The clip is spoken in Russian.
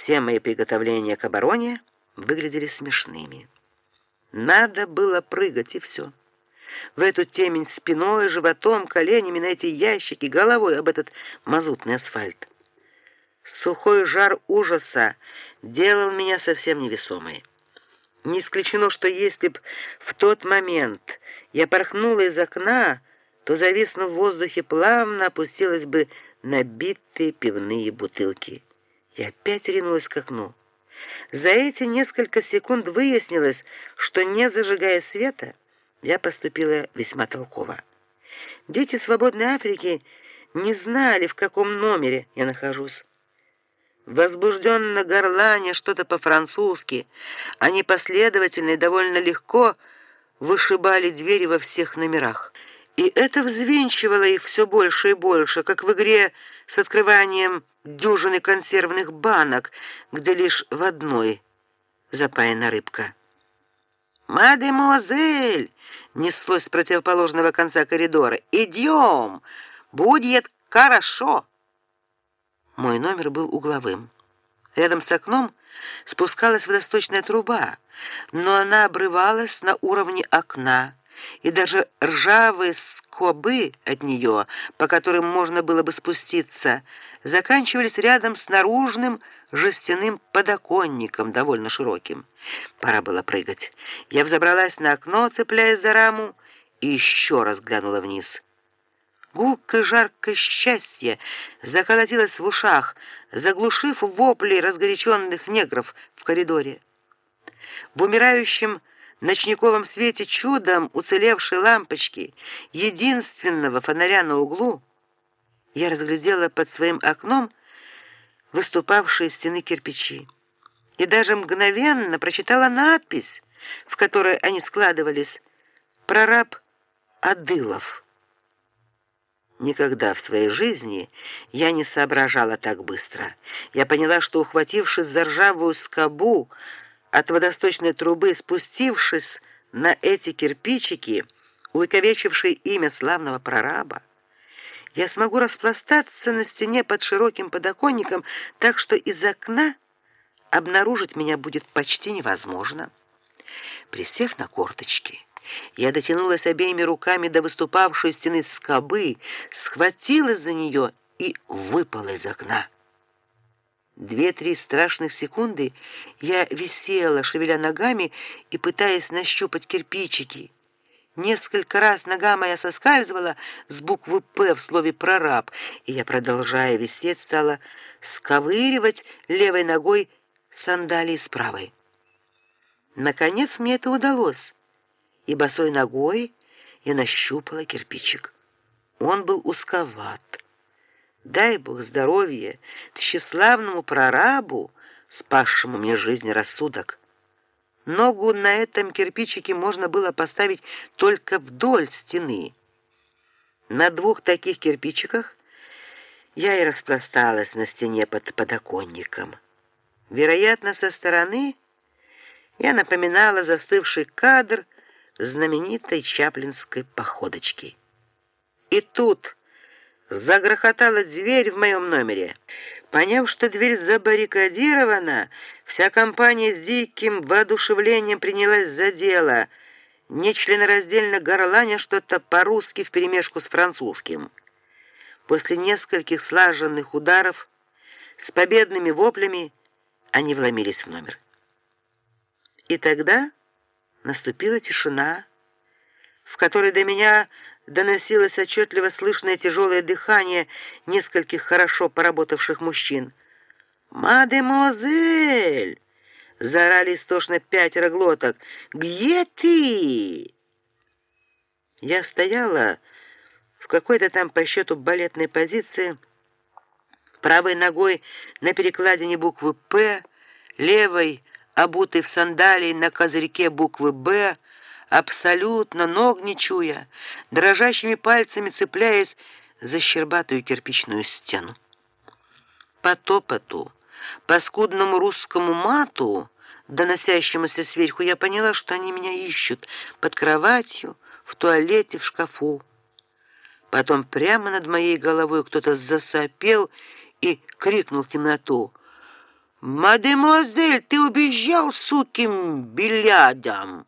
Все мои приготовления к обороне выглядели смешными. Надо было прыгать и все. В эту темень спиной, животом, коленями на эти ящики, головой об этот мазутный асфальт. Сухой жар ужаса делал меня совсем невесомой. Не исключено, что если б в тот момент я порхнула из окна, то зависнув в воздухе плавно опустилась бы на битые пивные бутылки. Я опять ринулась к окну. За эти несколько секунд выяснилось, что не зажигая света, я поступила весьма толково. Дети свободной Африки не знали, в каком номере я нахожусь. Возбужденно горланя что-то по-французски, они последовательно и довольно легко вышибали двери во всех номерах. И это взвинчивало их все больше и больше, как в игре с открыванием дюжины консервных банок, где лишь в одной запаяна рыбка. «Мадемуазель!» — неслось с противоположного конца коридора. «Идем! Будет хорошо!» Мой номер был угловым. Рядом с окном спускалась водосточная труба, но она обрывалась на уровне окна, и даже ржавые скобы от нее, по которым можно было бы спуститься, заканчивались рядом с наружным жестяным подоконником, довольно широким. Пора было прыгать. Я взобралась на окно, цепляясь за раму, и еще раз глянула вниз. Гулкое жаркое счастье заколотилось в ушах, заглушив вопли разгоряченных негров в коридоре. В умирающем ночниковом свете чудом уцелевшей лампочки, единственного фонаря на углу, я разглядела под своим окном выступавшие стены кирпичи и даже мгновенно прочитала надпись, в которой они складывались: "Прораб Адылов". Никогда в своей жизни я не соображала так быстро. Я поняла, что ухватившись за ржавую скобу от водосточной трубы, спустившись на эти кирпичики, увековечившие имя славного прораба, я смогу распластаться на стене под широким подоконником, так что из окна обнаружить меня будет почти невозможно. Присев на корточки, я дотянулась обеими руками до выступавшей стены скобы, схватилась за нее и выпала из окна. Две-три страшных секунды я висела, шевеля ногами и пытаясь нащупать кирпичики. Несколько раз нога моя соскальзывала с буквы П в слове прораб, и я, продолжая висеть, стала сковыривать левой ногой сандалии с правой. Наконец мне это удалось и босой ногой я нащупала кирпичик. Он был узковат. Дай Бог здоровья тщеславному прорабу, спасшему мне жизнь рассудок. Ногу на этом кирпичике можно было поставить только вдоль стены. На двух таких кирпичиках я и распласталась на стене под подоконником. Вероятно, со стороны я напоминала застывший кадр знаменитой чаплинской походочки. И тут загрохотала дверь в моем номере. Поняв, что дверь забаррикадирована, вся компания с диким воодушевлением принялась за дело, нечленораздельно горланя что-то по-русски вперемешку с французским. После нескольких слаженных ударов с победными воплями они вломились в номер. И тогда Наступила тишина, в которой до меня доносилось отчетливо слышное тяжелое дыхание нескольких хорошо поработавших мужчин. «Мадемуазель!» — заорали истошно пятеро глоток. «Где ты?» Я стояла в какой-то там по счету балетной позиции, правой ногой на перекладине буквы «П», левой обутый в сандалии на козырьке буквы «Б», абсолютно ног не чуя, дрожащими пальцами цепляясь за щербатую кирпичную стену. По топоту, по скудному русскому мату, доносящемуся сверху, я поняла, что они меня ищут под кроватью, в туалете, в шкафу. Потом прямо над моей головой кто-то засопел и крикнул в темноту: Мадемуазель, ты убежал суким бильярдом.